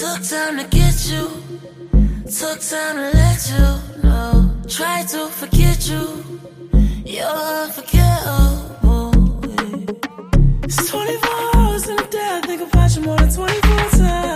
Took time to get you, took time to let you know. Try to forget you, you're unforgettable. It's 24 hours in a day, I think about you more than 24 times.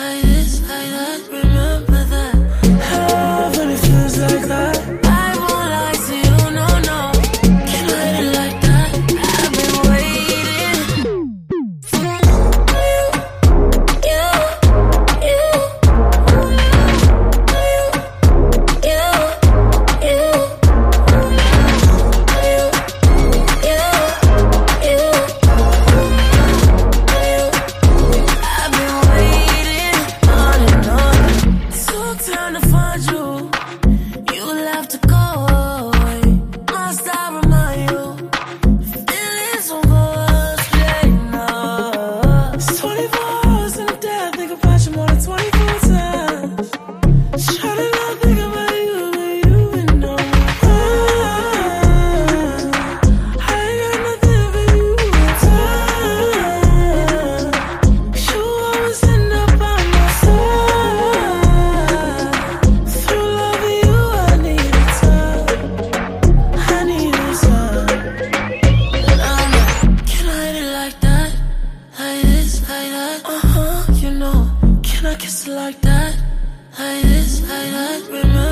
like this, like that, remember? find you. just like that, like this, like that. Remember